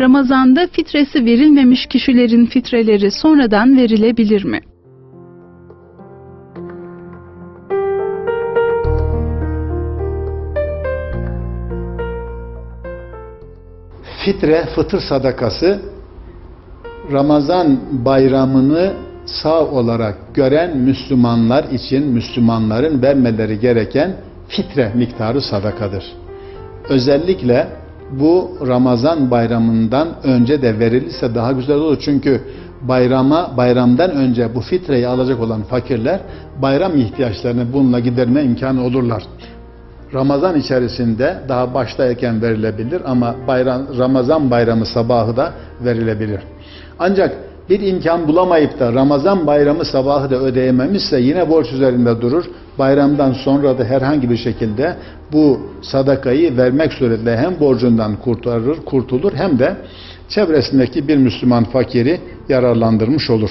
Ramazanda fitresi verilmemiş kişilerin fitreleri sonradan verilebilir mi? Fitre, fıtır sadakası Ramazan bayramını sağ olarak gören Müslümanlar için Müslümanların vermeleri gereken fitre miktarı sadakadır. Özellikle bu Ramazan bayramından önce de verilirse daha güzel olur. Çünkü bayrama bayramdan önce bu fitreyi alacak olan fakirler bayram ihtiyaçlarını bununla giderme imkanı olurlar. Ramazan içerisinde daha baştayken verilebilir ama bayram, Ramazan bayramı sabahı da verilebilir. Ancak bir imkan bulamayıp da Ramazan bayramı sabahı da ödeyememişse yine borç üzerinde durur. Bayramdan sonra da herhangi bir şekilde bu sadakayı vermek suretiyle hem borcundan kurtarır, kurtulur hem de çevresindeki bir Müslüman fakiri yararlandırmış olur.